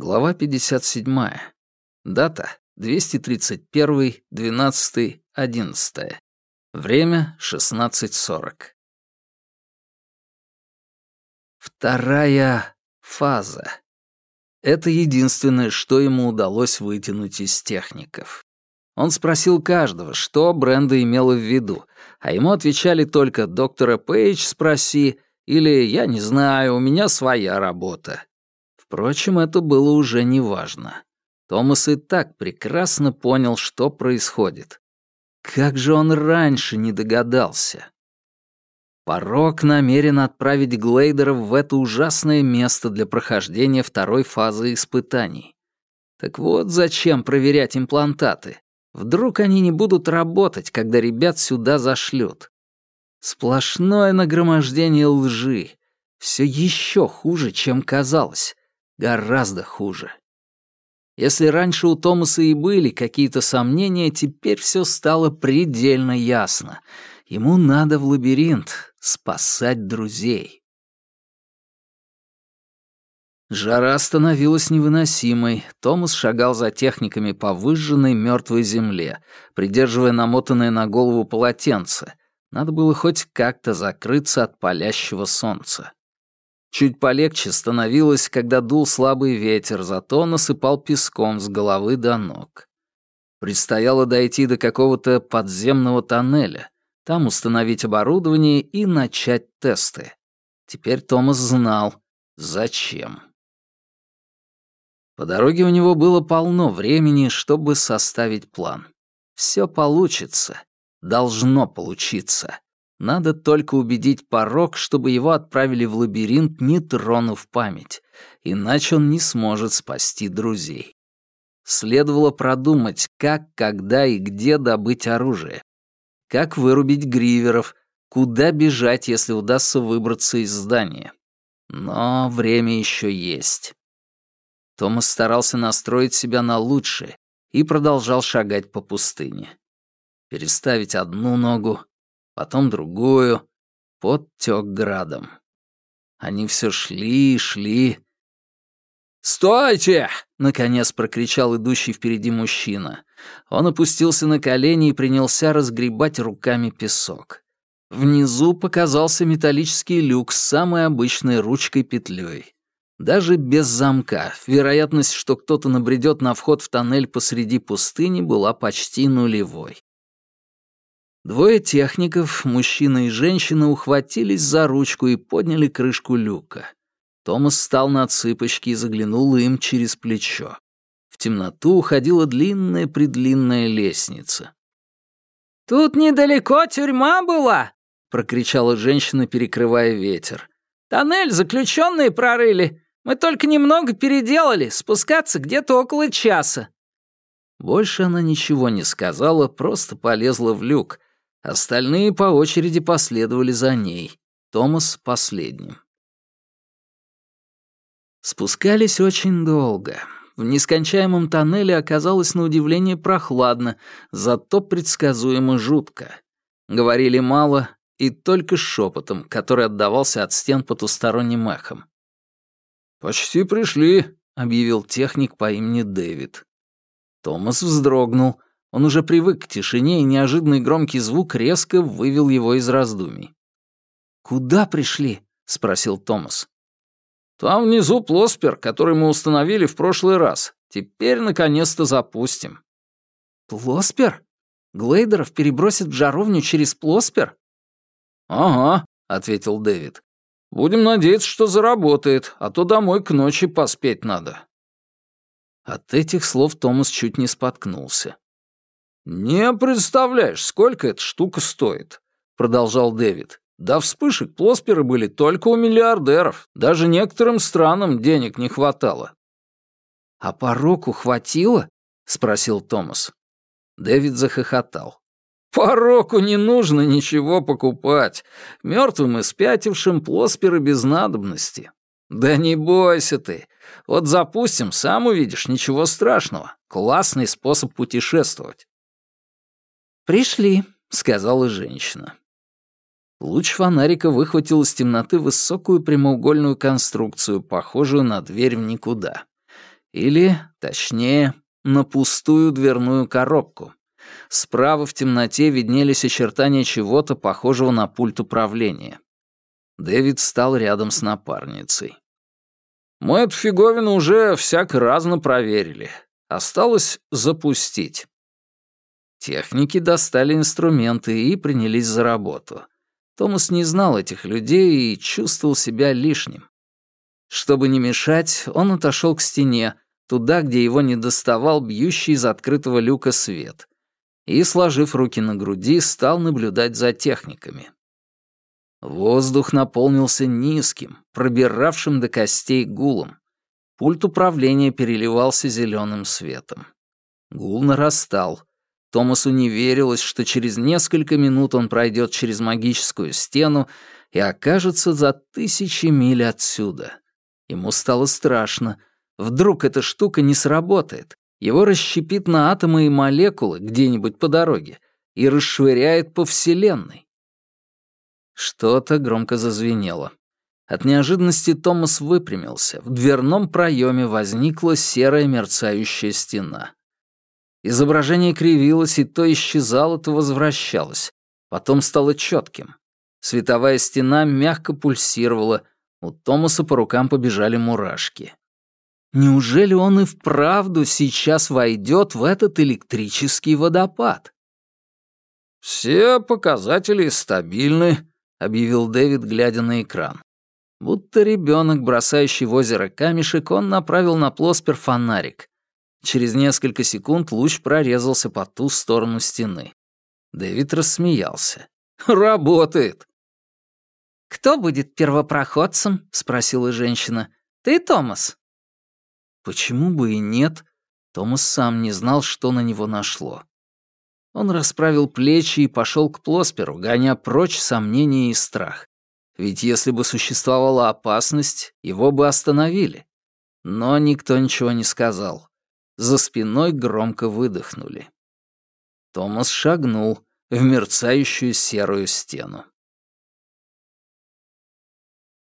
Глава 57. Дата 231.12.11. Время 16.40. Вторая фаза. Это единственное, что ему удалось вытянуть из техников. Он спросил каждого, что Бренда имела в виду, а ему отвечали только «доктора Пейдж спроси» или «я не знаю, у меня своя работа». Впрочем, это было уже неважно. Томас и так прекрасно понял, что происходит. Как же он раньше не догадался? Порок намерен отправить Глейдеров в это ужасное место для прохождения второй фазы испытаний. Так вот зачем проверять имплантаты. Вдруг они не будут работать, когда ребят сюда зашлют. Сплошное нагромождение лжи. Все еще хуже, чем казалось. Гораздо хуже. Если раньше у Томаса и были какие-то сомнения, теперь все стало предельно ясно. Ему надо в лабиринт спасать друзей. Жара становилась невыносимой. Томас шагал за техниками по выжженной мертвой земле, придерживая намотанное на голову полотенце. Надо было хоть как-то закрыться от палящего солнца. Чуть полегче становилось, когда дул слабый ветер, зато насыпал песком с головы до ног. Предстояло дойти до какого-то подземного тоннеля, там установить оборудование и начать тесты. Теперь Томас знал, зачем. По дороге у него было полно времени, чтобы составить план. Все получится. Должно получиться. Надо только убедить порог, чтобы его отправили в лабиринт, не тронув память, иначе он не сможет спасти друзей. Следовало продумать, как, когда и где добыть оружие. Как вырубить гриверов, куда бежать, если удастся выбраться из здания. Но время еще есть. Томас старался настроить себя на лучшее и продолжал шагать по пустыне. Переставить одну ногу, потом другую. Пот тёк градом. Они все шли и шли. «Стойте!» — наконец прокричал идущий впереди мужчина. Он опустился на колени и принялся разгребать руками песок. Внизу показался металлический люк с самой обычной ручкой-петлей. Даже без замка вероятность, что кто-то набредет на вход в тоннель посреди пустыни, была почти нулевой. Двое техников, мужчина и женщина, ухватились за ручку и подняли крышку люка. Томас встал на цыпочки и заглянул им через плечо. В темноту уходила длинная-предлинная лестница. «Тут недалеко тюрьма была!» — прокричала женщина, перекрывая ветер. «Тоннель заключенные прорыли. Мы только немного переделали, спускаться где-то около часа». Больше она ничего не сказала, просто полезла в люк, Остальные по очереди последовали за ней. Томас последним. Спускались очень долго. В нескончаемом тоннеле оказалось на удивление прохладно, зато предсказуемо жутко. Говорили мало и только шепотом, который отдавался от стен потусторонним эхом. «Почти пришли», — объявил техник по имени Дэвид. Томас вздрогнул — он уже привык к тишине, и неожиданный громкий звук резко вывел его из раздумий. «Куда пришли?» — спросил Томас. «Там внизу плоспер, который мы установили в прошлый раз. Теперь, наконец-то, запустим». «Плоспер? Глейдеров перебросят в жаровню через плоспер?» «Ага», — ответил Дэвид. «Будем надеяться, что заработает, а то домой к ночи поспеть надо». От этих слов Томас чуть не споткнулся. «Не представляешь, сколько эта штука стоит», — продолжал Дэвид. «Да вспышек плосперы были только у миллиардеров. Даже некоторым странам денег не хватало». «А пороку хватило?» — спросил Томас. Дэвид захохотал. «Пороку не нужно ничего покупать. Мертвым и спятившим плосперы без надобности. Да не бойся ты. Вот запустим, сам увидишь, ничего страшного. Классный способ путешествовать». «Пришли», — сказала женщина. Луч фонарика выхватил из темноты высокую прямоугольную конструкцию, похожую на дверь в никуда. Или, точнее, на пустую дверную коробку. Справа в темноте виднелись очертания чего-то похожего на пульт управления. Дэвид стал рядом с напарницей. «Мы эту фиговину уже всяко разно проверили. Осталось запустить». Техники достали инструменты и принялись за работу. Томас не знал этих людей и чувствовал себя лишним. Чтобы не мешать, он отошел к стене, туда, где его не доставал бьющий из открытого люка свет, и, сложив руки на груди, стал наблюдать за техниками. Воздух наполнился низким, пробиравшим до костей гулом. Пульт управления переливался зеленым светом. Гул нарастал. Томасу не верилось, что через несколько минут он пройдет через магическую стену и окажется за тысячи миль отсюда. Ему стало страшно. Вдруг эта штука не сработает. Его расщепит на атомы и молекулы где-нибудь по дороге и расшвыряет по Вселенной. Что-то громко зазвенело. От неожиданности Томас выпрямился. В дверном проеме возникла серая мерцающая стена. Изображение кривилось, и то исчезало, то возвращалось. Потом стало четким. Световая стена мягко пульсировала, у Томаса по рукам побежали мурашки. Неужели он и вправду сейчас войдет в этот электрический водопад? «Все показатели стабильны», — объявил Дэвид, глядя на экран. Будто ребенок, бросающий в озеро камешек, он направил на плоспер фонарик. Через несколько секунд луч прорезался по ту сторону стены. Дэвид рассмеялся. «Работает!» «Кто будет первопроходцем?» — спросила женщина. «Ты, Томас?» Почему бы и нет? Томас сам не знал, что на него нашло. Он расправил плечи и пошел к Плосперу, гоня прочь сомнения и страх. Ведь если бы существовала опасность, его бы остановили. Но никто ничего не сказал. За спиной громко выдохнули. Томас шагнул в мерцающую серую стену.